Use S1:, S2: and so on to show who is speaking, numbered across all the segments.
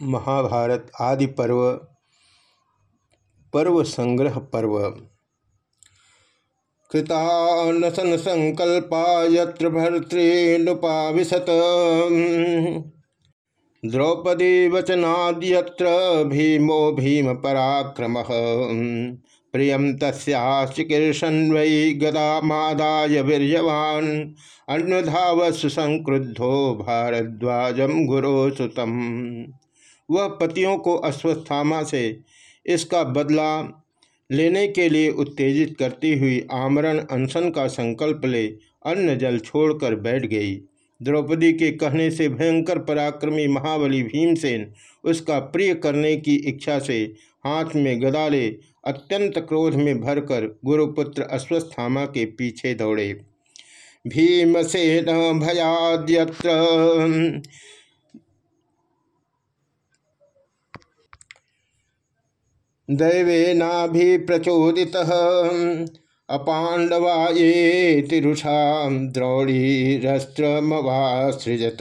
S1: महाभारत आदि पर्व पर्व संग्रह पर्व। कृतानसन संकल्पा यत्र भर्तृनुपाविशत द्रौपदी वचनाद्यत्र भीमो भीम पराक्रम प्रियम तस्कीर्षन वै गदा मादाय वीर्यवान। अन्धावस्व संक्रुद्धो भारद्वाजम गुरो सुतम वह पतियों को अश्वस्थामा से इसका बदला लेने के लिए उत्तेजित करती हुई आमरण अनशन का संकल्प ले अन्न जल छोड़कर बैठ गई। द्रौपदी के कहने से भयंकर पराक्रमी महाबली भीमसेन उसका प्रिय करने की इच्छा से हाथ में गदा ले अत्यंत क्रोध में भरकर गुरुपुत्र अश्वस्थामा के पीछे दौड़े। भीमसेन भयाद्यत्र प्रचोदित अपांडवा ये तिरुषा द्रौड़ीरस्त्रमवासृजत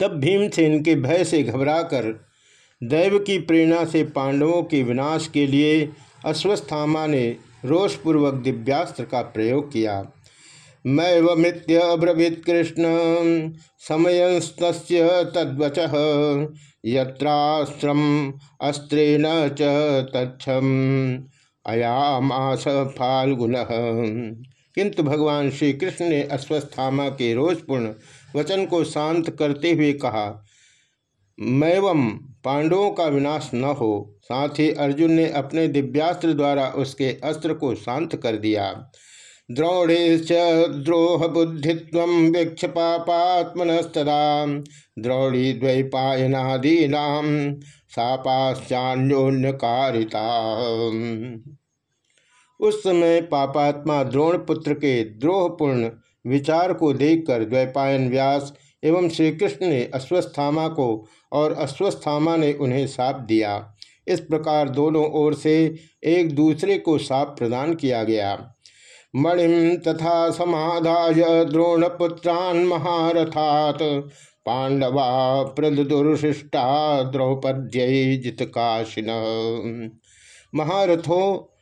S1: तब भीमसेन के भय से घबराकर, दैव की प्रेरणा से पांडवों के विनाश के लिए अश्वस्थामा ने रोषपूर्वक दिव्यास्त्र का प्रयोग किया। मैवमित्यब्रवीत कृष्ण। समयस्त तद्वच, यत्रास्त्रम अस्त्रेण च अयामास फाल्गुन। किंतु भगवान श्री कृष्ण ने अश्वस्थामा के रोजपूर्ण वचन को शांत करते हुए कहा मैवम पांडवों का विनाश न हो। साथ ही अर्जुन ने अपने दिव्यास्त्र द्वारा उसके अस्त्र को शांत कर दिया। द्रोणे द्रोह बुद्धित्व वीक्ष पापात्मनस्तदा द्रोणी द्वैपायनादीना सापाश्चान्योन्यकारिता उस समय पापात्मा द्रोण पुत्र के द्रोहपूर्ण विचार को देखकर द्वैपायन व्यास एवं श्री कृष्ण ने अश्वस्थामा को और अश्वस्थामा ने उन्हें साप दिया। इस प्रकार दोनों ओर से एक दूसरे को साप प्रदान किया गया। मणिम तथा समाधाय द्रोणपुत्रान् महारथात। पांडवा प्रदुर्शिष्टा द्रौपद्य जितकाशिन। महारथों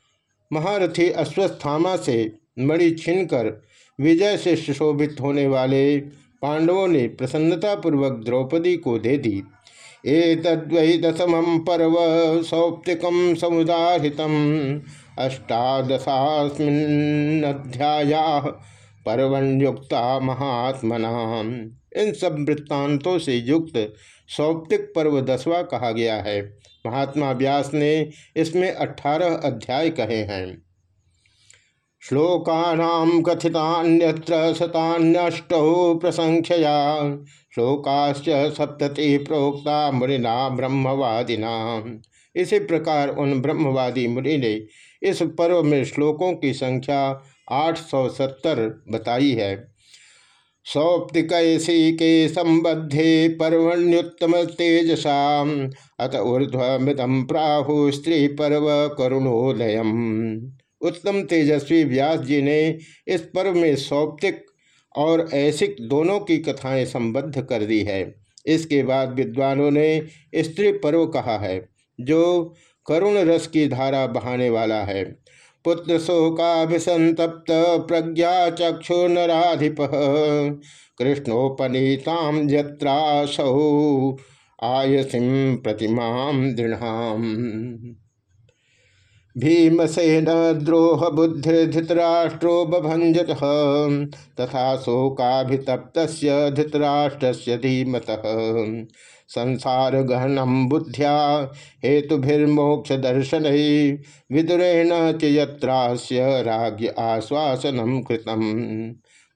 S1: महारथी अश्वस्थामा से मणि छीनकर विजय से सुशोभित होने वाले पांडवों ने प्रसन्नतापूर्वक द्रौपदी को दे दी। ए एतद्वै दशम पर्व सौप्तिकम समुदाहित अष्टादशास्मिन्नध्याया पर्वण्युक्ता महात्मना। इन सब वृत्तांतों से युक्त सौप्तिक पर्व दसवा कहा गया है। महात्मा व्यास ने इसमें अठारह अध्याय कहे हैं। श्लोकानाम कथितान्यत्र शतान्यष्टौ प्रसंख्यया। श्लोकाश्च सप्तति प्रोक्ता मुनिना ब्रह्मवादिना। इसी प्रकार उन ब्रह्मवादी मुनि ने इस पर्व में श्लोकों की संख्या 870 बताई है। सौप्तिकैसी के संबद्धे पर्वण्युत्तम तेजसा अत ऊर्ध्वमृतम प्राहु स्त्री पर्व करुणोदयम। उत्तम तेजस्वी व्यास जी ने इस पर्व में सौप्तिक और ऐसिक दोनों की कथाएँ संबद्ध कर दी है। इसके बाद विद्वानों ने स्त्री पर्व कहा है, जो करुण रस की धारा बहाने वाला है। पुत्र शोकाभिसंतप्त, प्रज्ञा चक्षु नाधिप कृष्णोपनीताम यत्रासौ आयसिम प्रतिमा दृढ़ भीमसेन द्रोह बुद्धिधृतराष्ट्रो बभंजत तथा शोकाभितप्त धृतराष्ट्र से धीमत। संसार गहनम बुद्ध्या हेतुभिर्मोक्ष दर्शन विदुरेण चयत्रास्य राज्य आश्वासनम कृतम।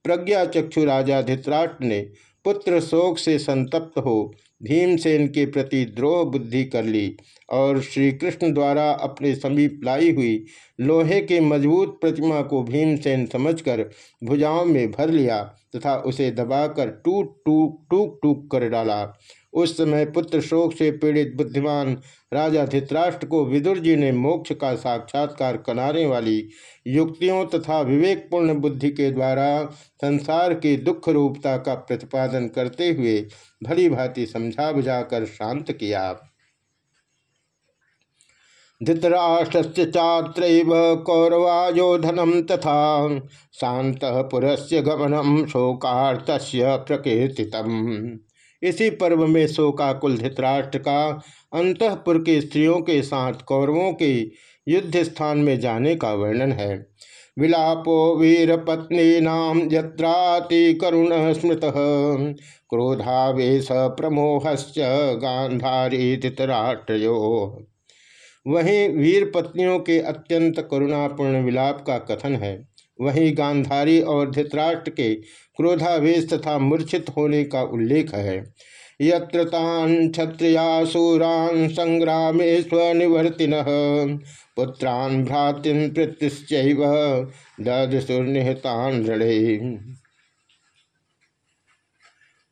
S1: प्रज्ञा चक्षु राजा धित्राट ने पुत्र शोक से संतप्त हो, भीमसेन के प्रति द्रोह बुद्धि कर ली और श्री कृष्ण द्वारा अपने समीप लाई हुई लोहे के मज़बूत प्रतिमा को भीमसेन समझकर भुजाओं में भर लिया तथा उसे दबाकर टूट टूक टूक टूक कर डाला। उस समय पुत्र शोक से पीड़ित बुद्धिमान राजा धित्राष्ट्र को विदुर जी ने मोक्ष का साक्षात्कार कराने वाली युक्तियों तथा विवेकपूर्ण बुद्धि के द्वारा संसार की दुख रूपता का प्रतिपादन करते हुए भली भांति समझा बुझाकर शांत किया। धृतराष्ट्र चात्र कौरवायोधनम तथा शांत पुरस्य गमनम शोकार्त प्रकृति इसी पर्व में शोकाकुल धृतराष्ट्र का, अंतपुर के स्त्रियों के साथ कौरवों के युद्ध स्थान में जाने का वर्णन है। विलापो वीर पत्नी नाम यत्राति करुण स्मृत, क्रोधावेश प्रमोहश्च गांधारी धृतराष्ट्रयो। वहीं वीर पत्नियों के अत्यंत करुणापूर्ण विलाप का कथन है। वहीं गांधारी और धृतराष्ट्र के क्रोधावेश तथा मूर्छित होने का उल्लेख है। यत्र क्षत्रियासूरान संग्राम स्वनिवर्तिन पुत्रान भ्रातिन प्रत्युश्चैव ददसुर्निहतान रणे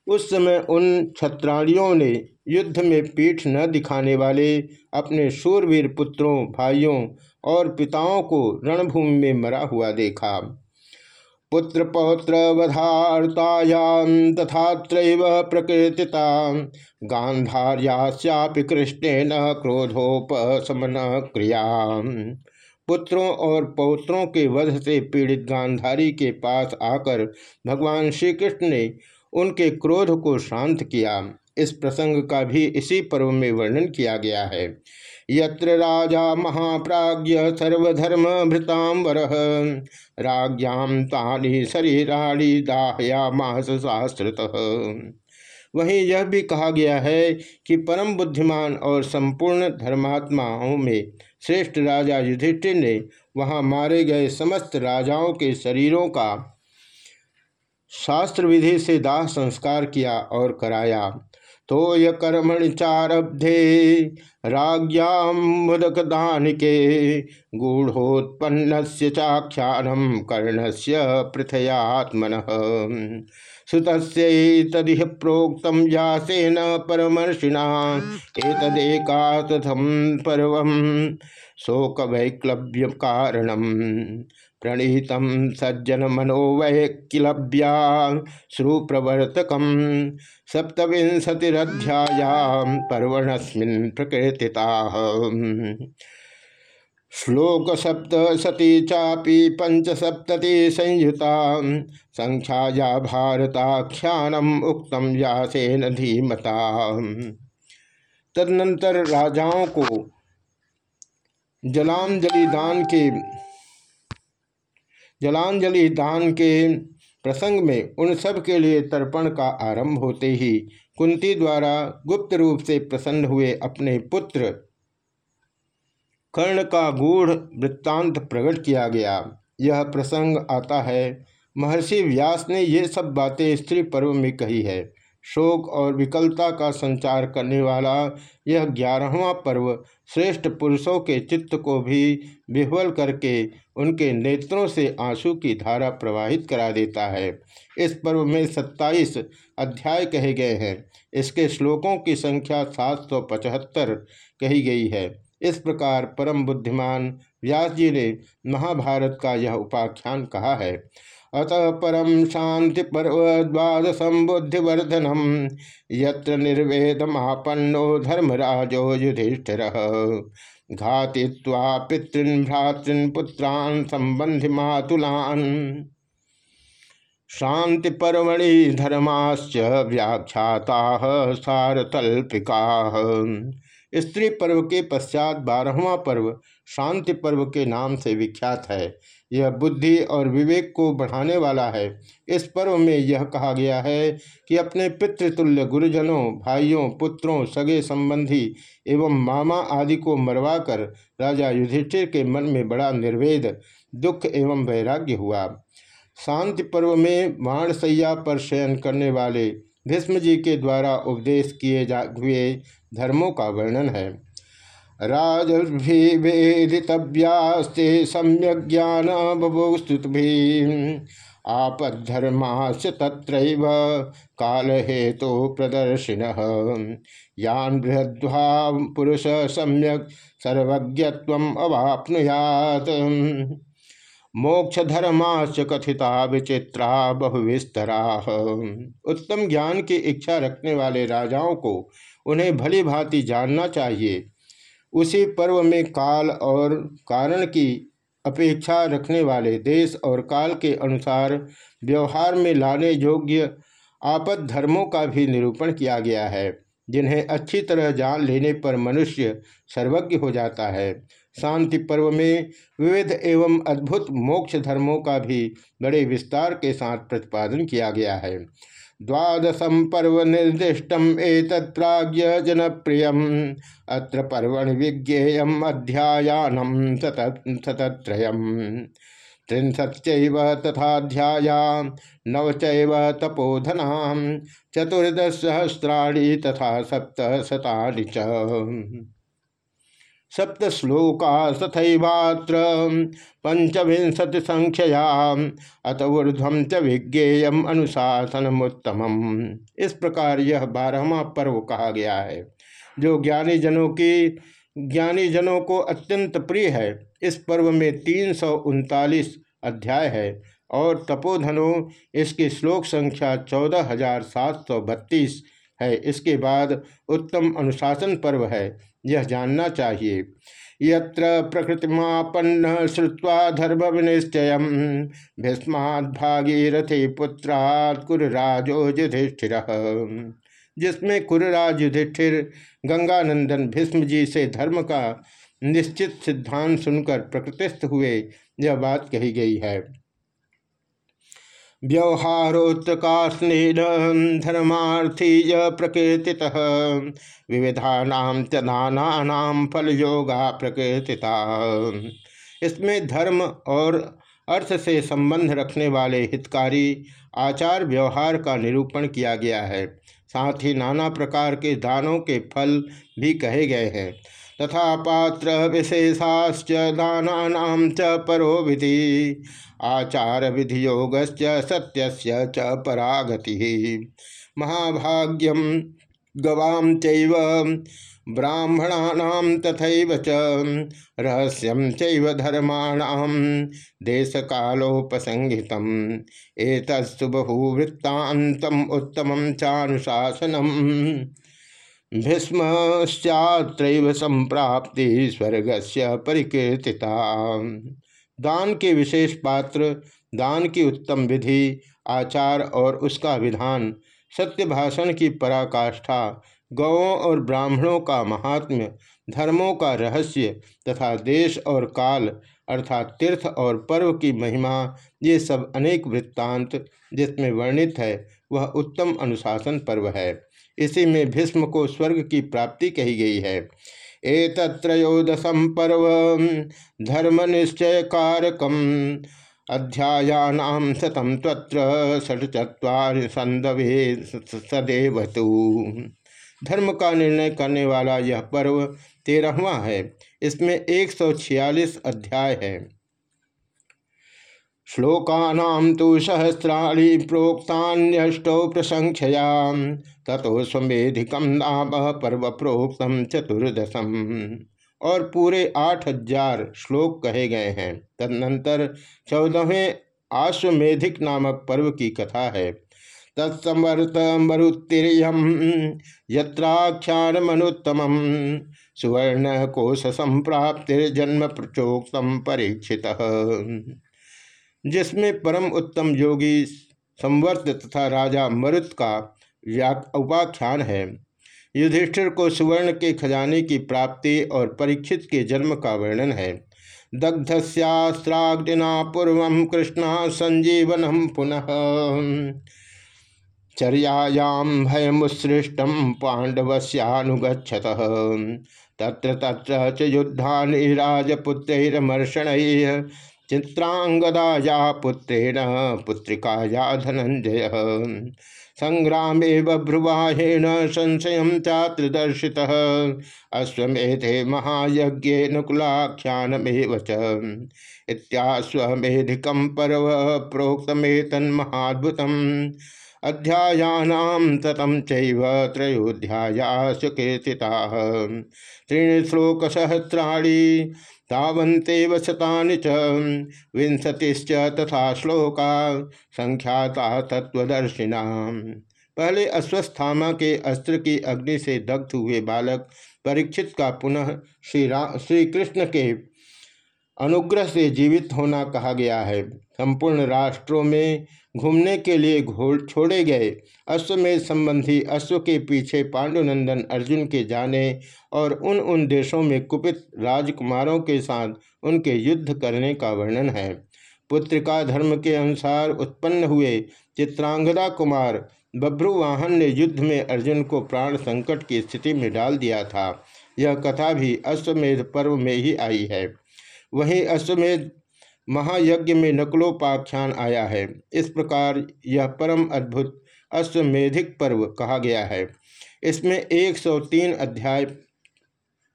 S1: उस समय उन क्षत्राणियों ने युद्ध में पीठ न दिखाने वाले अपने शूरवीर पुत्रों, भाइयों और पिताओं को रणभूमि में मरा हुआ देखा। पुत्र पौत्र वधातायाम तथा प्रकृतिता गांधार्यापि कृष्णेन क्रोधोपशमन क्रिया। पुत्रों और पौत्रों के वध से पीड़ित गांधारी के पास आकर भगवान श्री कृष्ण ने उनके क्रोध को शांत किया। इस प्रसंग का भी इसी पर्व में वर्णन किया गया है। यत्र राजा महाप्राज्य सर्वधर्म भृतांबर राज्ञाम तानि शरीराणी दाहयामास शास्त्रत वहीं यह भी कहा गया है कि परम बुद्धिमान और संपूर्ण धर्मात्माओं में श्रेष्ठ राजा युधिष्ठिर ने वहाँ मारे गए समस्त राजाओं के शरीरों का शास्त्र विधि से दाह संस्कार किया और कराया। तोय कर्मण चारब्धे राज्ञाम मुदक दानिके गूढ़ोत्पन्न चाख्यानम कर्ण से पृथयात्मन। सुत प्रोक्त यासेन परमर्षिणा तथम पर्व शोक वैक्लव्य कारणम प्रणीत सज्जन मनो मनोवैकिलभ्या श्रुप्रवर्तक सप्तविंशतिरध्याया पर्वणस्मिन् प्रकृतिता। श्लोक सप्तशती चापी पंचसप्तति संयुता संख्याया भारताख्यानम उक्तम व्यासेन धीमता। तदनंतर राजाओं को जलांजलि दान के जलांजलि दान के प्रसंग में उन सब के लिए तर्पण का आरंभ होते ही कुंती द्वारा गुप्त रूप से प्रसन्न हुए अपने पुत्र कर्ण का गूढ़ वृत्तांत प्रकट किया गया। यह प्रसंग आता है। महर्षि व्यास ने ये सब बातें स्त्री पर्व में कही है। शोक और विकलता का संचार करने वाला यह ग्यारहवा पर्व श्रेष्ठ पुरुषों के चित्त को भी विह्वल करके उनके नेत्रों से आँसू की धारा प्रवाहित करा देता है। इस पर्व में सत्ताईस अध्याय कहे गए हैं। इसके श्लोकों की संख्या सात सौ पचहत्तर कही गई है। इस प्रकार परम बुद्धिमान व्यास जी ने महाभारत का यह उपाख्यान कहा है। अतः परम शांति पर्व द्वादशम बुद्धिवर्धनम यत्र निर्वेदमापन्नो धर्मराजो युधिष्ठिर। घातिवा पितृन, भ्रातृन, पुत्रान संबंधि मातुलान शांति पर्वणि धर्माश्च व्याख्याता सारतल्पिका। स्त्री पर्व के पश्चात बारहवा पर्व शांति पर्व के नाम से विख्यात है। यह बुद्धि और विवेक को बढ़ाने वाला है। इस पर्व में यह कहा गया है कि अपने पितृतुल्य गुरुजनों, भाइयों, पुत्रों, सगे संबंधी एवं मामा आदि को मरवाकर राजा युधिष्ठिर के मन में बड़ा निर्वेद, दुख एवं वैराग्य हुआ। शांति पर्व में बाणसैया पर शयन करने वाले भीष्म जी के द्वारा उपदेश किए जा, हुए धर्मों का वर्णन है। राजभिवेदितव्यास्ते सम्यक ज्ञान बभुस्तुत भी आपद्धर्माश तत्रैव काल हेतु प्रदर्शिन। यान बृहद्वा पुरुष सम्यक सर्वज्ञत्व अवापनुयात। मोक्ष धर्माश्च कथिता विचित्रा बहुविस्तरा। उत्तम ज्ञान की इच्छा रखने वाले राजाओं को उन्हें भली भांति जानना चाहिए। उसी पर्व में काल और कारण की अपेक्षा रखने वाले देश और काल के अनुसार व्यवहार में लाने योग्य आपद धर्मों का भी निरूपण किया गया है, जिन्हें अच्छी तरह जान लेने पर मनुष्य सर्वज्ञ हो जाता है। शांति पर्व में विविध एवं अद्भुत मोक्ष धर्मों का भी बड़े विस्तार के साथ प्रतिपादन किया गया है। द्वादशम पर्व निर्दिष्टम एतत्प्राज्य जनप्रिय अत्र पर्वण विज्ञेयम अध्यायानम सतत्रयम्। त्रिंशच्चैव तथाध्याया नव चैव तपोधना चतुर्दशसहस्राणि तथा सप्तशतानि च। सप्त श्लोका तथैवात्र पंचविंशति संख्या अत ऊर्ध्व च विज्ञेयम अनुशासनमुत्तम इस प्रकार यह बारहवा पर्व कहा गया है, जो ज्ञानी जनों की ज्ञानी जनों को अत्यंत प्रिय है। इस पर्व में तीन सौ उनतालीस अध्याय है और तपोधनो, इसकी श्लोक संख्या चौदह हज़ार सात सौ बत्तीस है। इसके बाद उत्तम अनुशासन पर्व है। यह जानना चाहिए। यत्र प्रकृतिमापन्न श्रुवा धर्म विनिश्चय भीष्माद पुत्रात् कुरराजो युधिष्ठिर। जिसमें कुरराज युधिष्ठिर, गंगानंदन, भीष्म जी से धर्म का निश्चित सिद्धांत सुनकर प्रकृतिस्थ हुए, यह बात कही गई है। व्यवहारोत्कास्नेन धर्मार्थी प्रकृति विविधा च फल योगा प्रकृतिता इसमें धर्म और अर्थ से संबंध रखने वाले हितकारी आचार व्यवहार का निरूपण किया गया है। साथ ही नाना प्रकार के दानों के फल भी कहे गए हैं। तथा पात्र विशेषाश्च दाना च परो विधि। आचार विधि योग सत्य च परागति। महाभाग्यम गवाम चैव, ब्राह्मणानां तथैव च रहस्यम देशकालोपसंहितम् एतत्सु बहुवृत्तान्तम् उत्तमं चानुशासनम्। भीष्मश्चात्र संप्राप्ति स्वर्ग से परिकीर्तिता दान के विशेष पात्र, दान की उत्तम विधि, आचार और उसका विधान, सत्य भाषण की पराकाष्ठा गौों और ब्राह्मणों का महात्म्य, धर्मों का रहस्य तथा देश और काल, अर्थात तीर्थ और पर्व की महिमा, ये सब अनेक वृत्तांत जिसमें वर्णित है, वह उत्तम अनुशासन पर्व है। इसी में भीष्म को स्वर्ग की प्राप्ति कही गई है। एतत्रयोदशम पर्व धर्म निश्चय कारकम अध्यायानाम शतम तत्र षट चार संदवे सदैव धर्म का निर्णय करने वाला यह पर्व तेरहवा है। इसमें 146 अध्याय है। श्लोकानां तो सहस्राणि प्रोक्तान्यष्टौ प्रसंख्यया ततो नाम पर्व प्रोक्तम चतुर्दशम। और पूरे आठ हज़ार श्लोक कहे गए हैं। तदनंतर चौदहवें आश्वेधिक नामक पर्व की कथा है। तत्समर्थ मरुतिरियम यत्राख्यान मनुत्तम सुवर्ण कोश संप्राप्तिर्जन्म प्रचोक्तम परीक्षित। जिसमें परम उत्तम योगी संवर्त तथा राजा मरुत का उपाख्यान है। युधिष्ठिर को सुवर्ण के खजाने की प्राप्ति और परीक्षित के जन्म का वर्णन है। दग्धस्यास्त्राग्निना पूर्व कृष्ण संजीवनम पुनः। चर्यायाम भयमुसृष्टम पांडवस्यानुगछत तत्र तत्र च चित्रांगदाया पुत्रेण पुत्रिकाया धनंजय संग्राम ब्रुवाहेण संशय चात्रदर्शि अश्वेधे महायज्ञ नकुलाख्यानमेव इत्याश्वेधिक पर्व प्रोक्तमेतन्महाद्भुतम्। अध्यायानां ततं चैव त्रयोध्याया सुकीर्तिताः त्रीणि विंशतिश्च तथा श्लोका संख्याता तत्वदर्शिना पहले अश्वस्थामा के अस्त्र की अग्नि से दग्ध हुए बालक परीक्षित का पुनः श्री श्री कृष्ण के अनुग्रह से जीवित होना कहा गया है। संपूर्ण राष्ट्रों में घूमने के लिए घोड़ छोड़े गए। अश्वमेध संबंधी अश्व के पीछे पांडुनंदन अर्जुन के जाने और उन उन देशों में कुपित राजकुमारों के साथ उनके युद्ध करने का वर्णन है। पुत्रिका धर्म के अनुसार उत्पन्न हुए चित्रांगदा कुमार बभ्रुवाहन ने युद्ध में अर्जुन को प्राण संकट की स्थिति में डाल दिया था। यह कथा भी अश्वमेध पर्व में ही आई है। वहीं अश्वमेध महायज्ञ में नकलोपाख्यान आया है। इस प्रकार यह परम अद्भुत अश्वमेधिक पर्व कहा गया है। इसमें 103 अध्याय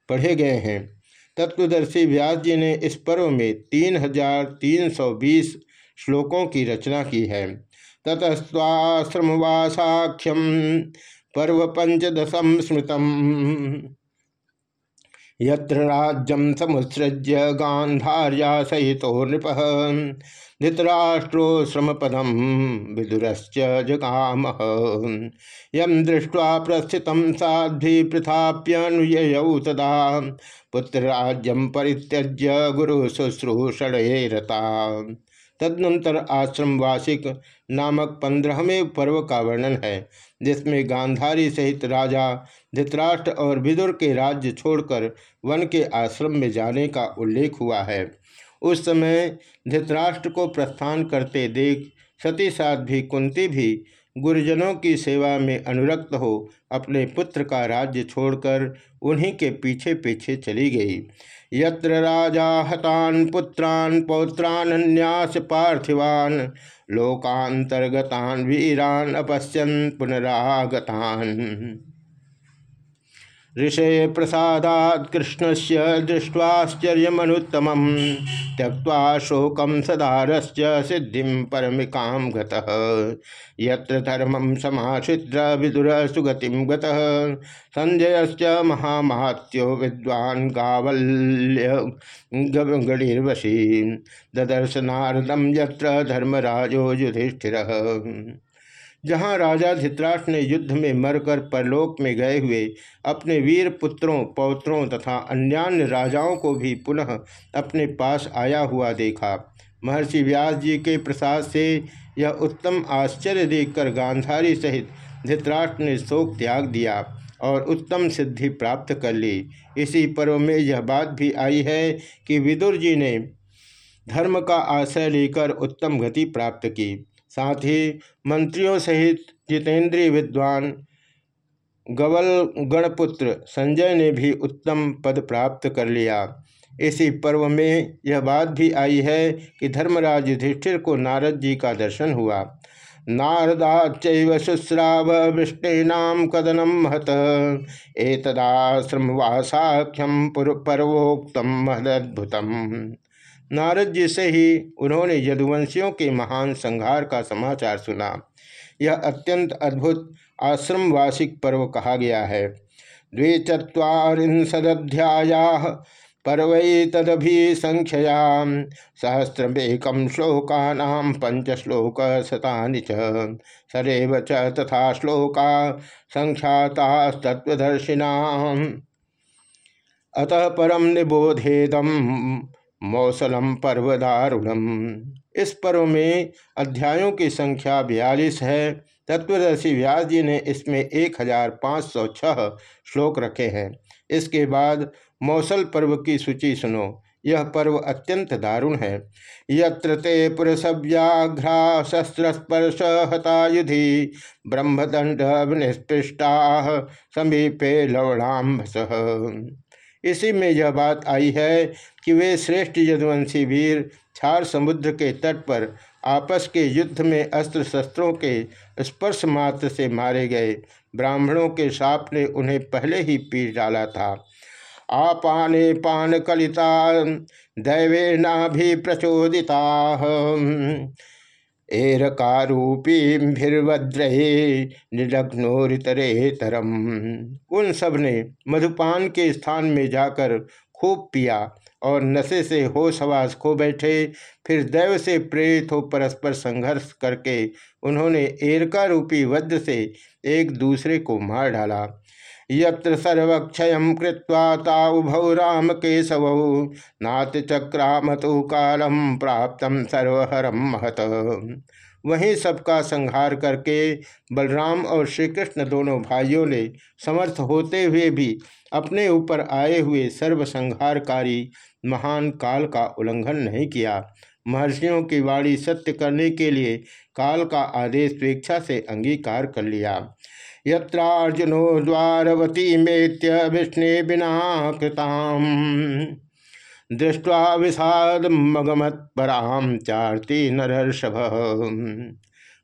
S1: पढ़े गए हैं। तत्वदर्शी व्यास जी ने इस पर्व में 3320 श्लोकों की रचना की है। ततस्वाश्रमवासाख्यम पर्व पंचदशम स्मृतम। यत्र राज्यम समुत्सृज्य गांधार्या सहित नृप। धृतराष्ट्रो श्रमपदम विदुरश्च जगाम। यम दृष्ट्वा प्रस्थित साध्वी पृथाप्यनुययौ तदा पुत्रराज्यम परित्यज्य गुरु शुश्रूषण रता तदनंतर आश्रम वासिक नामक पंद्रहवें पर्व का वर्णन है। जिसमें गांधारी सहित राजा, धृतराष्ट्र और विदुर के राज्य छोड़कर वन के आश्रम में जाने का उल्लेख हुआ है। उस समय धृतराष्ट्र को प्रस्थान करते देख सती साथ भी कुंती भी गुरुजनों की सेवा में अनुरक्त हो अपने पुत्र का राज्य छोड़कर उन्हीं के पीछे पीछे चली गई। यत्र राजा हतान पुत्रान पौत्रान्यास पार्थिवान लोकांतर्गतान वीरान अपश्यन पुनरागतान। ऋषे प्रसादात कृष्ण से दृष्ट्वाश्चर्यमनुत्तम त्यक्ता शोकम सदारश्च सिद्धि परमिका यत्र धर्मम समाश्रिद्र विदुर सुगति संजयश्च महामात्यो विद्वान् ददर्श नारदम यत्र धर्मराजो युधिष्ठिर। जहाँ राजा धित्राष्ट्र ने युद्ध में मरकर परलोक में गए हुए अपने वीर पुत्रों, पौत्रों तथा अन्यान्य राजाओं को भी पुनः अपने पास आया हुआ देखा। महर्षि व्यास जी के प्रसाद से यह उत्तम आश्चर्य देखकर गांधारी सहित धृतराष्ट्र ने शोक त्याग दिया और उत्तम सिद्धि प्राप्त कर ली। इसी पर्व में यह बात भी आई है कि विदुर जी ने धर्म का आश्रय लेकर उत्तम गति प्राप्त की। साथ ही मंत्रियों सहित जितेंद्रीय विद्वान गवल गणपुत्र संजय ने भी उत्तम पद प्राप्त कर लिया। इसी पर्व में यह बात भी आई है कि धर्मराज युधिष्ठिर को नारद जी का दर्शन हुआ। नारदाच्चैव शुश्राव वृष्णीनाम कदनम महत एतदाश्रमवासाख्यम पर्वोक्तम महदद्भुतम। नारद जी से ही उन्होंने यदुवंशियों के महान संहार का समाचार सुना। यह अत्यंत अद्भुत आश्रम वार्षिक पर्व कहा गया है। द्विचत्वारिंशदध्याया पर्व तदभिसंख्यया सहस्रमेक श्लोका पंचश्लोक शता सरेव च तथा श्लोका संख्यातास्तत्वदर्शिना अतः परम निबोधेदम मौसलम पर्व दारुणम इस पर्व में अध्यायों की संख्या बयालीस है। तत्वदर्शी व्यास जी ने इसमें एक हज़ार पाँच सौ छह श्लोक रखे हैं। इसके बाद मौसल पर्व की सूची सुनो। यह पर्व अत्यंत दारुण है। यत्र ते पुरुषव्याघ्रा शस्त्रस्पर्श हतायुधि ब्रह्मदंड निष्पृष्टा समीपे लवणाम्भस। इसी में यह बात आई है कि वे श्रेष्ठ यदुवंशी वीर छार समुद्र के तट पर आपस के युद्ध में अस्त्र शस्त्रों के स्पर्श मात्र से मारे गए। ब्राह्मणों के साप ने उन्हें पहले ही पीट डाला था। आपाने पान कलिता दैवे भी प्रचोदिता। एरकारूपी भिर्वद्रहे निलग्नोरितरे तरम उन सबने मधुपान के स्थान में जाकर खूब पिया और नशे से होश हवास खो बैठे। फिर दैव से प्रेरित हो परस्पर संघर्ष करके उन्होंने एरका रूपी वज्र से एक दूसरे को मार डाला। यत्र सर्वक्षय कृत्वा ताउभौ राम केशव नाथ चक्रामतु कालम प्राप्त सर्वहरम महत। वहीं सबका संहार करके बलराम और श्री कृष्ण दोनों भाइयों ने समर्थ होते हुए भी अपने ऊपर आए हुए सर्वसंहारकारी महान काल का उल्लंघन नहीं किया। महर्षियों की वाणी सत्य करने के लिए काल का आदेश स्वेच्छा से अंगीकार कर लिया। यत्रार्जुनो द्वारवती मेत्य विष्णु बिना कृताम दृष्टवा विषाद मगमत पराम चारती नरर्षभ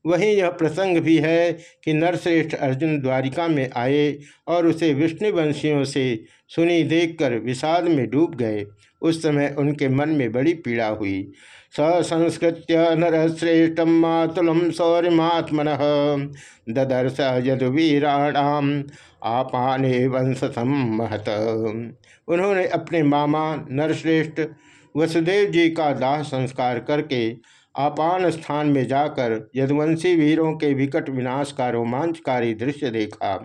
S1: वहीं यह प्रसंग भी है कि नरश्रेष्ठ अर्जुन द्वारिका में आए और उसे विष्णुवंशियों से सुनी देखकर विषाद में डूब गए। उस समय उनके मन में बड़ी पीड़ा हुई। स संस्कृत्य नरश्रेष्ठ मातुलम शौर्यमात्मन ददर्श यदुवीराणाम आपाने वंश महत। उन्होंने अपने मामा नरश्रेष्ठ वसुदेव जी का दाह संस्कार करके आपान स्थान में जाकर यदुवंशी वीरों के विकट विनाश का रोमांचकारी दृश्य देखा।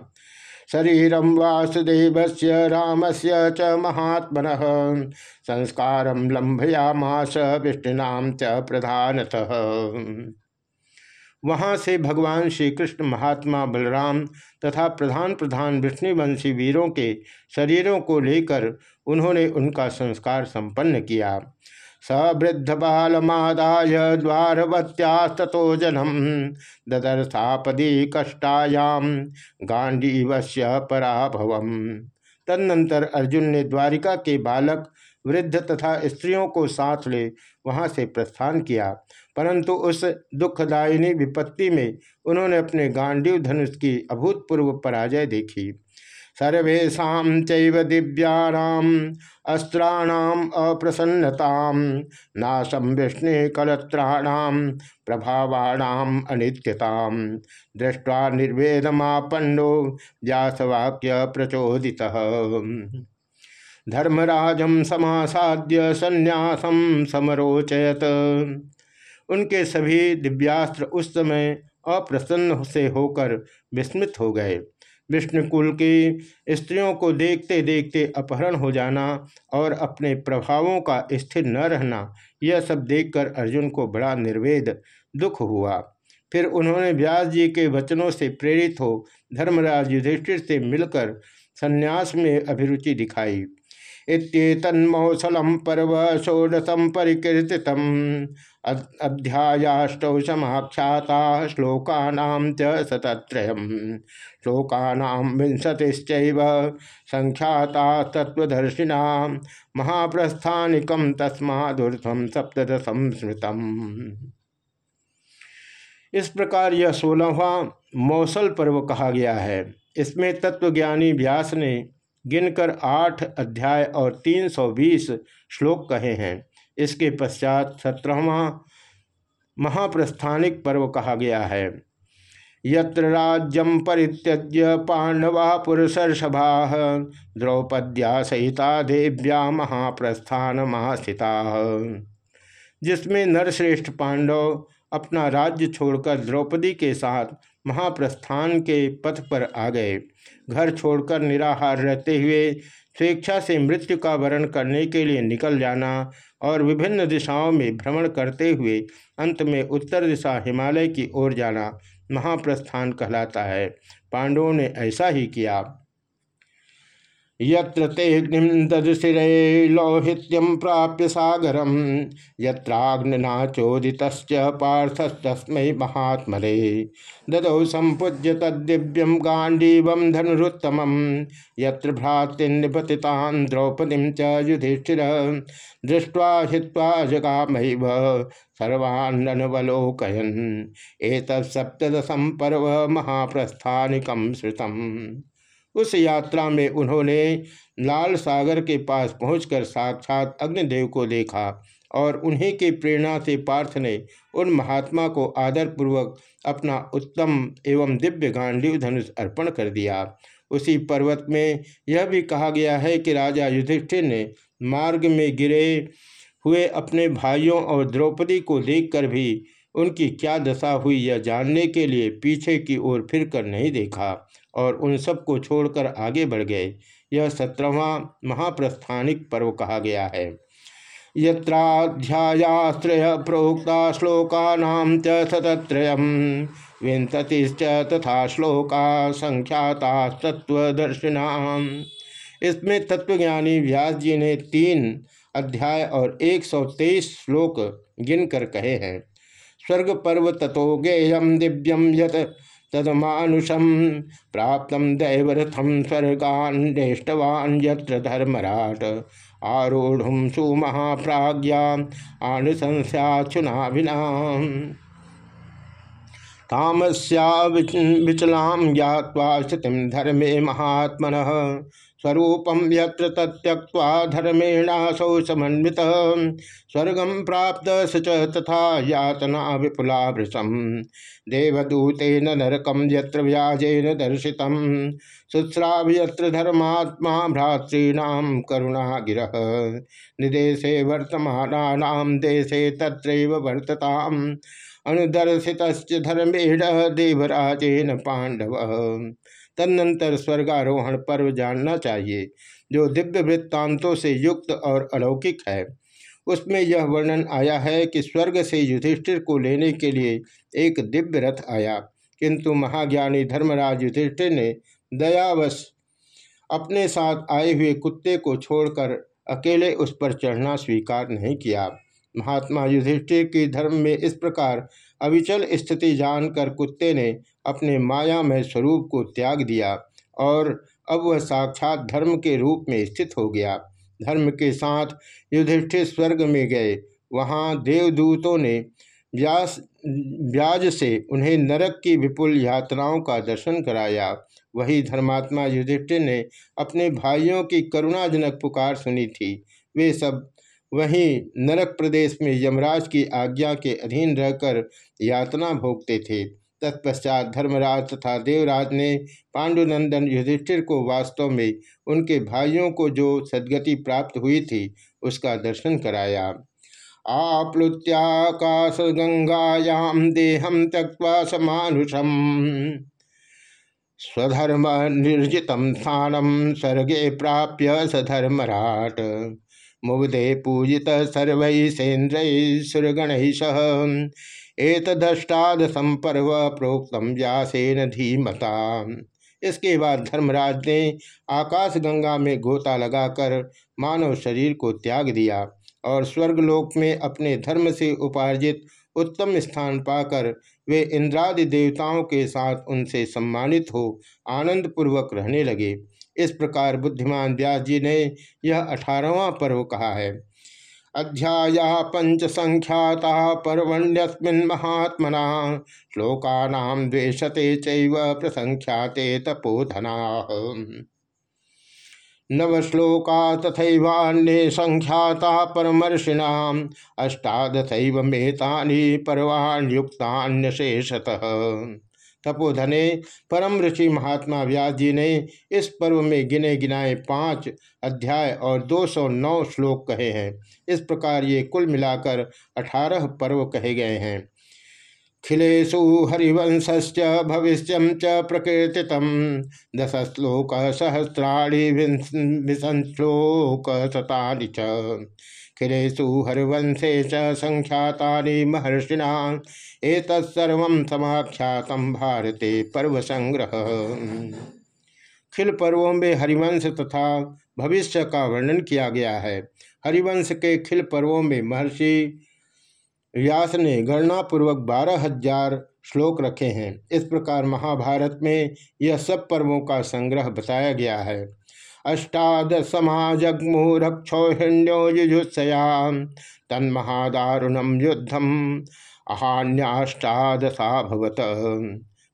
S1: शरीरम वासुदेव से राम से च महात्मन। संस्कार लंभयामास विष्णुनाम च प्रधानतः। वहाँ से भगवान श्री कृष्ण महात्मा बलराम तथा प्रधान प्रधान विष्णुवंशी वीरों के शरीरों को लेकर उन्होंने उनका संस्कार संपन्न किया। सवृद्ध बालमादाय द्वारवत्यास्तो जनम ददर्थापदी कष्टायाम गांडीवश्य पराभव तदनंतर अर्जुन ने द्वारिका के बालक, वृद्ध तथा स्त्रियों को साथ ले वहाँ से प्रस्थान किया। परंतु उस दुखदायिनी विपत्ति में उन्होंने अपने गांडीव धनुष की अभूतपूर्व पराजय देखी। सर्वेशा चैव दिव्याणाम अस्त्राणाम अप्रसन्नता नाशम विष्णु कलत्राणाम प्रभावाणाम अनित्यता दृष्टवा निर्वेदमापन्नो व्यासवाक्य प्रचोदिता। धर्मराजम समासाद्य संन्यासम समरोचयत। उनके सभी दिव्यास्त्र उस समय अप्रसन्न से होकर विस्मित हो गए। विष्णुकुल की स्त्रियों को देखते देखते अपहरण हो जाना और अपने प्रभावों का स्थिर न रहना, यह सब देखकर अर्जुन को बड़ा निर्वेद दुख हुआ। फिर उन्होंने व्यास जी के वचनों से प्रेरित हो धर्मराज युधिष्ठिर से मिलकर संन्यास में अभिरुचि दिखाई। इतन्मौसलम पर्व षोडशम परिकीर्तित अध्यायाष्टौ समाख्याता श्लोकानाम च शतत्रयम् श्लोकानाम विंशतिश्चैव संख्याता तत्वदर्शिना महाप्रस्थानिकम तस्मादूर्धम सप्तशम स्मृतम। इस प्रकार यह सोलहवा मौसल पर्व कहा गया है। इसमें तत्वज्ञानी व्यास ने गिनकर आठ अध्याय और तीन सौ बीस श्लोक कहे हैं। इसके पश्चात सत्रहवा महाप्रस्थानिक पर्व कहा गया है। यत्र राज्यम परित्यज्य पांडवा पुरुषर्षभा द्रौपद्या सहिता देव्या महाप्रस्थान महास्थिता जिसमें नरश्रेष्ठ पांडव अपना राज्य छोड़कर द्रौपदी के साथ महाप्रस्थान के पथ पर आ गए। घर छोड़कर निराहार रहते हुए स्वेच्छा से मृत्यु का वरण करने के लिए निकल जाना और विभिन्न दिशाओं में भ्रमण करते हुए अंत में उत्तर दिशा हिमालय की ओर जाना महाप्रस्थान कहलाता है। पांडवों ने ऐसा ही किया। यत्र तेग्निम ददशिरे प्राप्य सागरम यत्राग्निना चोदित पार्थस्तस्मै महात्मरे ददौ संपूज्य तद्दिव्यम गांडीवम धनुरुत्तम, यत्र भ्रातृन्निपतितान् द्रौपदीं च युधिष्ठिर। दृष्ट्वा हित्वा सर्वान्नवलोकयन् एतत्सप्तदशं पर्व महाप्रस्थानिकं श्रुतम्। उस यात्रा में उन्होंने लाल सागर के पास पहुंचकर साक्षात अग्निदेव को देखा और उन्हीं की प्रेरणा से पार्थ ने उन महात्मा को आदरपूर्वक अपना उत्तम एवं दिव्य गांडीव धनुष अर्पण कर दिया। उसी पर्वत में यह भी कहा गया है कि राजा युधिष्ठिर ने मार्ग में गिरे हुए अपने भाइयों और द्रौपदी को देखकर भी उनकी क्या दशा हुई यह जानने के लिए पीछे की ओर फिर कर नहीं देखा। और उन सबको छोड़कर आगे बढ़ गए। यह सत्रहवा महाप्रस्थानिक पर्व कहा गया है। यत्राध्यायास्त्रय प्रोक्ता श्लोकानाम च शतत्रय विंशतिश्च तथा श्लोका संख्याता तत्वदर्शिना इसमें तत्वज्ञानी व्यास जी ने तीन अध्याय और एक सौ तेईस श्लोक गिनकर कहे हैं। स्वर्ग पर्व तथो गेयम दिव्यम यत तदमानुषम प्राप्त दैवरथम यत्र धर्मराट। आरूढ़ सुमहाप्राज्ञा आनुशंस्याचुनाभिना तामस्या विचलाम ज्ञावा स्थिति धर्मे महात्मन। स्वरूपम यत्र धर्मेणासौ समन्वित। स्वर्गम प्राप्त स तथा यातना विपुला वृषम। देवदूतेन नरकम यत्र व्याजेन दर्शित शुश्राव यत्र धर्मात्मा भ्रातॄणाम करुणागिर। निदेशे वर्तमान देशे तत्रैव वर्तताम। अनुदर्शित धर्मेण देवराजेन पांडव तदनंतर स्वर्गारोहण पर्व जानना चाहिए, जो दिव्य वृत्तांतों से युक्त और अलौकिक है। उसमें यह वर्णन आया है कि स्वर्ग से युधिष्ठिर को लेने के लिए एक दिव्य रथ आया। किंतु महाज्ञानी धर्मराज युधिष्ठिर ने दयावश अपने साथ आए हुए कुत्ते को छोड़कर अकेले उस पर चढ़ना स्वीकार नहीं किया। महात्मा युधिष्ठिर की धर्म में इस प्रकार अविचल स्थिति जानकर कुत्ते ने अपने मायामय स्वरूप को त्याग दिया और अब वह साक्षात धर्म के रूप में स्थित हो गया। धर्म के साथ युधिष्ठिर स्वर्ग में गए। वहाँ देवदूतों ने व्यास ब्याज से उन्हें नरक की विपुल यात्राओं का दर्शन कराया। वही धर्मात्मा युधिष्ठिर ने अपने भाइयों की करुणाजनक पुकार सुनी थी। वे सब वहीं नरक प्रदेश में यमराज की आज्ञा के अधीन रहकर यातना भोगते थे। तत्पश्चात धर्मराज तथा देवराज ने पांडुनंदन युधिष्ठिर को वास्तव में उनके भाइयों को जो सदगति प्राप्त हुई थी, उसका दर्शन कराया। आप्लुत्याकाश गंगायाम देहम त्यक्वा समानुषम। स्वधर्म निर्जित स्थानम स्वर्गे प्राप्य सधर्मराट। मुग्धे पूजित सर्व सेन्द्र सुरगण सह। एतदष्टाद संपर्व प्रोक्तम व्यासेन धीमता। इसके बाद धर्मराज ने आकाश गंगा में गोता लगाकर मानव शरीर को त्याग दिया और स्वर्गलोक में अपने धर्म से उपार्जित उत्तम स्थान पाकर वे इंद्रादि देवताओं के साथ उनसे सम्मानित हो आनंद पूर्वक रहने लगे। इस प्रकार बुद्धिमान व्यास जी ने यह अठारहवा पर्व कहा है। अध्याया पंच संख्याता पर्वण्यस्मिन् महात्मना, श्लोकानां द्वेषते तपोधना। नवश्लोका तथैवान्ये संख्याता परमर्षिणा अष्टादशैव मेतानि पर्वाण्युक्तान्यशेषतः। तपोधने परम ऋषि महात्मा व्यास जी ने इस पर्व में गिने गिनाए पाँच अध्याय और 209 श्लोक कहे हैं। इस प्रकार ये कुल मिलाकर अठारह पर्व कहे गए हैं। खिलेशु हरिवंश भविष्य च प्रकृति दश श्लोक सहस्राणी विश्लोक शता खिलेशु हरिवंशे च संख्याता महर्षिणा। एतत्सर्व समाख्यात भारते पर्व संग्रह खिल पर्वों में हरिवंश तथा भविष्य का वर्णन किया गया है। हरिवंश के खिल पर्वों में महर्षि व्यास ने गणना पूर्वक बारह हज़ार श्लोक रखे हैं। इस प्रकार महाभारत में यह सब पर्वों का संग्रह बताया गया है। अष्टादश समाजग्मु रक्षोहिण्यो युजुत्सयाम तन्महादारुणम युद्धम अहान्याष्टादशाभवत।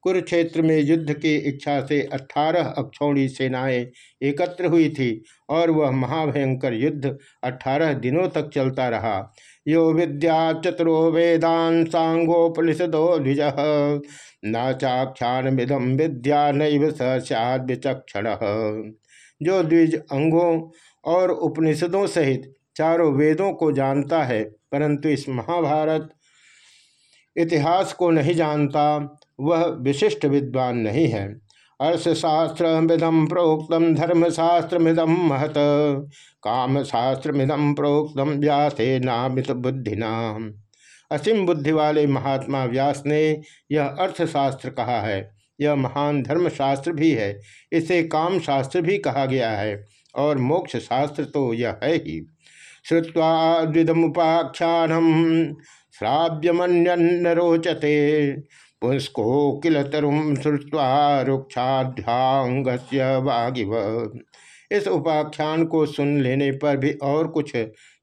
S1: कुरुक्षेत्र में युद्ध की इच्छा से अठारह अक्षौणी सेनाएँ एकत्र हुई थी और वह महाभयंकर युद्ध अठारह दिनों तक चलता रहा। यो विद्या चतुरो वेदान सांगोपनिषदो द्विज। न चाख्यान मिदम विद्या नैव सद विचक्षण जो द्विज अंगों और उपनिषदों सहित चारों वेदों को जानता है, परंतु इस महाभारत इतिहास को नहीं जानता, वह विशिष्ट विद्वान नहीं है। अर्थशास्त्र मिदम प्रोक्तम धर्मशास्त्र मिदम महत काम शास्त्र मिदम प्रोक्तम व्यासे नामित बुद्धिना असीम बुद्धि वाले महात्मा व्यास ने यह अर्थशास्त्र कहा है। यह महान धर्मशास्त्र भी है। इसे काम शास्त्र भी कहा गया है और मोक्ष शास्त्र तो यह है ही। श्रुवा द्विदमुपाख्यानम श्राव्यमन्यन्न रोचते पुष्को किल तरुम श्रुवा रुक्षाध्यांग वागिव। इस उपाख्यान को सुन लेने पर भी और कुछ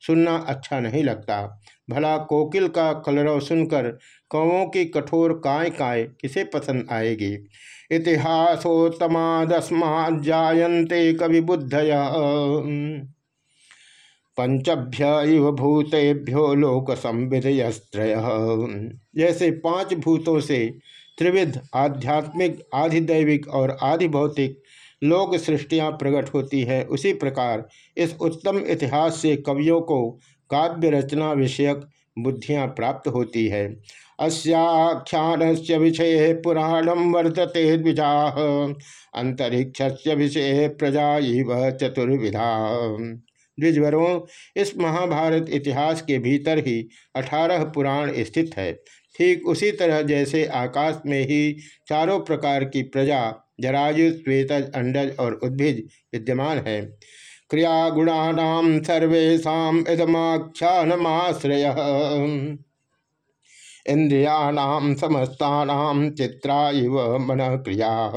S1: सुनना अच्छा नहीं लगता। भला कोकिल का कलरव सुनकर कौवों की कठोर काय काय किसे पसंद आएगी? इतिहासोत्तमादस्मा जायन्ते कवि बुद्धय पंचभ्य इव भूतेभ्यो लोक संविधयस्त्रय जैसे पाँच भूतों से त्रिविध, आध्यात्मिक, आधिदैविक और आधिभौतिक लोक सृष्टियाँ प्रकट होती है। उसी प्रकार इस उत्तम इतिहास से कवियों को काव्य रचना विषयक बुद्धियाँ प्राप्त होती है। अस्ख्यान से विषय पुराणम वर्तते द्विजा। अंतरिक्ष विषय प्रजा इव चतुर्विधा। द्विजवरों, इस महाभारत इतिहास के भीतर ही अठारह पुराण स्थित है। ठीक उसी तरह जैसे आकाश में ही चारों प्रकार की प्रजा, जरायु, श्वेतज, अंडज और उद्भिज विद्यमान है। क्रिया गुणानाम सर्वेशा इदमाख्यानमाश्रय। इंद्रियाणाम समस्तानाम चित्रा इव मन क्रिया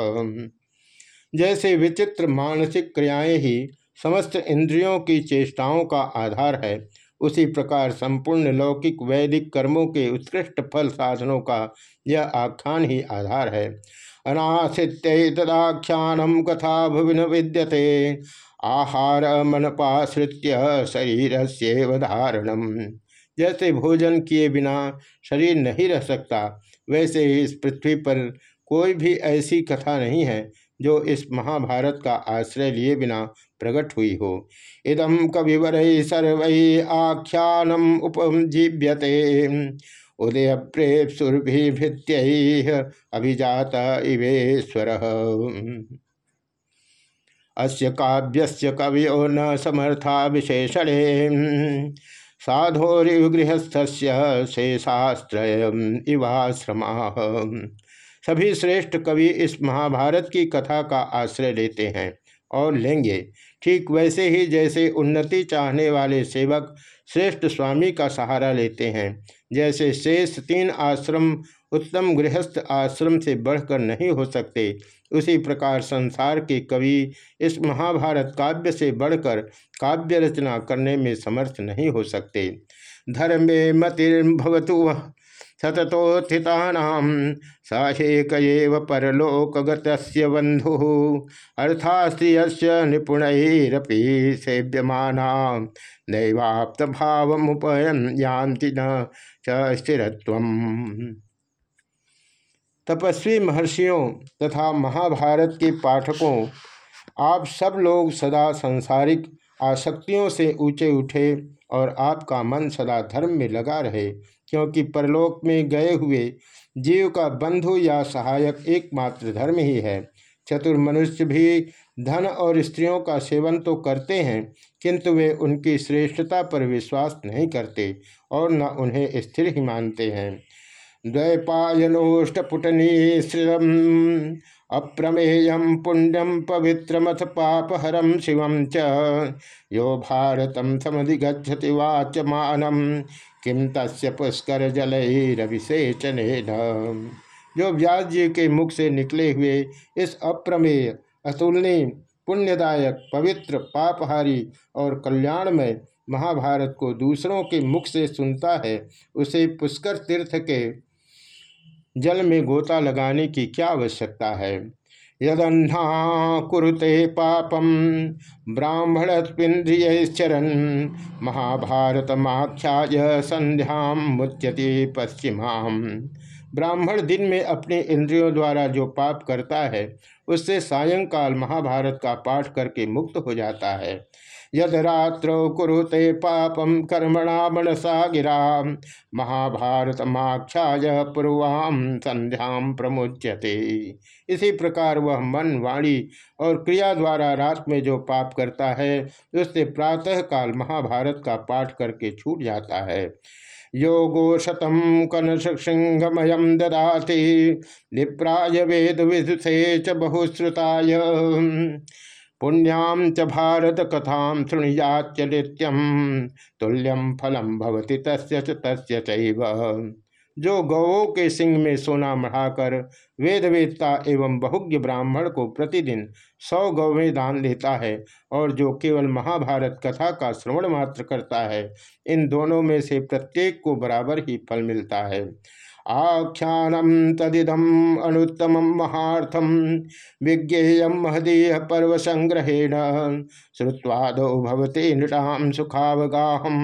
S1: जैसे विचित्र मानसिक क्रियाएँ ही समस्त इंद्रियों की चेष्टाओं का आधार है, उसी प्रकार संपूर्ण लौकिक वैदिक कर्मों के उत्कृष्ट फल साधनों का यह आख्यान ही आधार है। अनाशित्य तदाख्यानम कथा भुविन विद्यते, आहार मनपाश्रित्य शरीर से धारणम। जैसे भोजन किए बिना शरीर नहीं रह सकता, वैसे ही इस पृथ्वी पर कोई भी ऐसी कथा नहीं है जो इस महाभारत का आश्रय लिए बिना प्रकट हुई हो। इदम कविवर सर्व आख्यानम उपजीव्यते। उदय प्रेप प्रेपसुरभिभृत्य अभिजात इवेश्वर। अस्य काव्यस्य कवियो न समर्था विशेषणे। साधोरिगृहस्थस्य शेषास्त्रय इवाश्रमा। सभी श्रेष्ठ कवि इस महाभारत की कथा का आश्रय लेते हैं और लेंगे। ठीक वैसे ही जैसे उन्नति चाहने वाले सेवक श्रेष्ठ स्वामी का सहारा लेते हैं, जैसे शेष तीन आश्रम उत्तम गृहस्थ आश्रम से बढ़कर नहीं हो सकते उसी प्रकार संसार के कवि इस महाभारत काव्य से बढ़कर काव्य रचना करने में समर्थ नहीं हो सकते। धर्मे मतिर्भवतु सततोत्थिता साहेक परलोकगत बंधु अर्थास्त्रिय निपुणरपी सेव्यमाना नैवाप्त भाव मुपयांति न स्थिरत्व तपस्वी महर्षियों तथा महाभारत के पाठकों, आप सब लोग सदा संसारिक आसक्तियों से ऊँचे उठे और आपका मन सदा धर्म में लगा रहे, क्योंकि परलोक में गए हुए जीव का बंधु या सहायक एकमात्र धर्म ही है। चतुर मनुष्य भी धन और स्त्रियों का सेवन तो करते हैं, किंतु वे उनकी श्रेष्ठता पर विश्वास नहीं करते और न उन्हें स्थिर ही मानते हैं। द्वैपायनोष्टपुटनी श्रियम अप्रमेयम पुण्यम पवित्रमथ पापहरम शिवम च। यो भारतम समधिगछति वाचमानम किम तस् पुष्कर जलैरभिषेचन जो व्यास जी के मुख से निकले हुए इस अप्रमेय, अतुलनीय, पुण्यदायक, पवित्र, पापहारी और कल्याणमय महाभारत को दूसरों के मुख से सुनता है, उसे पुष्कर तीर्थ के जल में गोता लगाने की क्या आवश्यकता है? यदन्ना कुरुते पापम ब्राह्मणस्पिंद्रियचरन महाभारत माख्याय संध्या मुच्यति पश्चिमा ब्राह्मण दिन में अपने इंद्रियों द्वारा जो पाप करता है, उससे सायंकाल महाभारत का पाठ करके मुक्त हो जाता है। यद रात्रो कुरुते पापम कर्मणा मनसा गिरा। महाभारत माख्याय पूर्वाम संध्या प्रमुच्यते। इसी प्रकार वह मन, वाणी और क्रिया द्वारा रात में जो पाप करता है, उससे प्रातः काल महाभारत का पाठ करके छूट जाता है। योगो शतम कनसिंहमयम ददाति। निप्राय वेद विदुषे च बहुश्रुताय। पुण्याम च भारत कथाम शृणुयाच नित्यम तुल्यम फलम भवति तस्य तस्य चैव। जो गौों के सिंह में सोना मढ़ाकर वेदवेदता एवं बहुज्ञ ब्राह्मण को प्रतिदिन सौ गौवें दान देता है और जो केवल महाभारत कथा का श्रवण मात्र करता है, इन दोनों में से प्रत्येक को बराबर ही फल मिलता है। आख्यानम तदिदम अनुत्तम महार्थम विज्ञेय महदीय पर्व संग्रहेण श्रुवादो भवते सुखावगाहम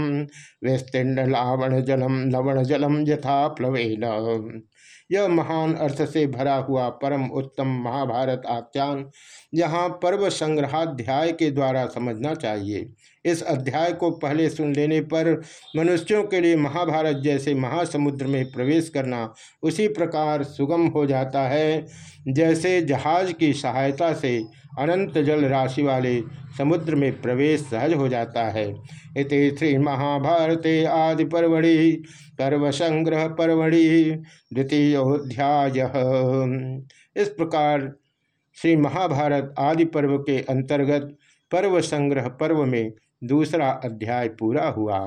S1: विस्तीर्ण लावण जलम लवण जलम यथा प्लवेन यह महान अर्थ से भरा हुआ परम उत्तम महाभारत आख्यान यहाँ पर्व संग्रहाध्याय के द्वारा समझना चाहिए। इस अध्याय को पहले सुन लेने पर मनुष्यों के लिए महाभारत जैसे महासमुद्र में प्रवेश करना उसी प्रकार सुगम हो जाता है, जैसे जहाज़ की सहायता से अनंत जल राशि वाले समुद्र में प्रवेश सहज हो जाता है। इति श्री महाभारते आदि परवड़ी पर्व संग्रह परवड़ी द्वितीयोध्याय इस प्रकार श्री महाभारत आदि पर्व के अंतर्गत पर्व संग्रह पर्व में दूसरा अध्याय पूरा हुआ।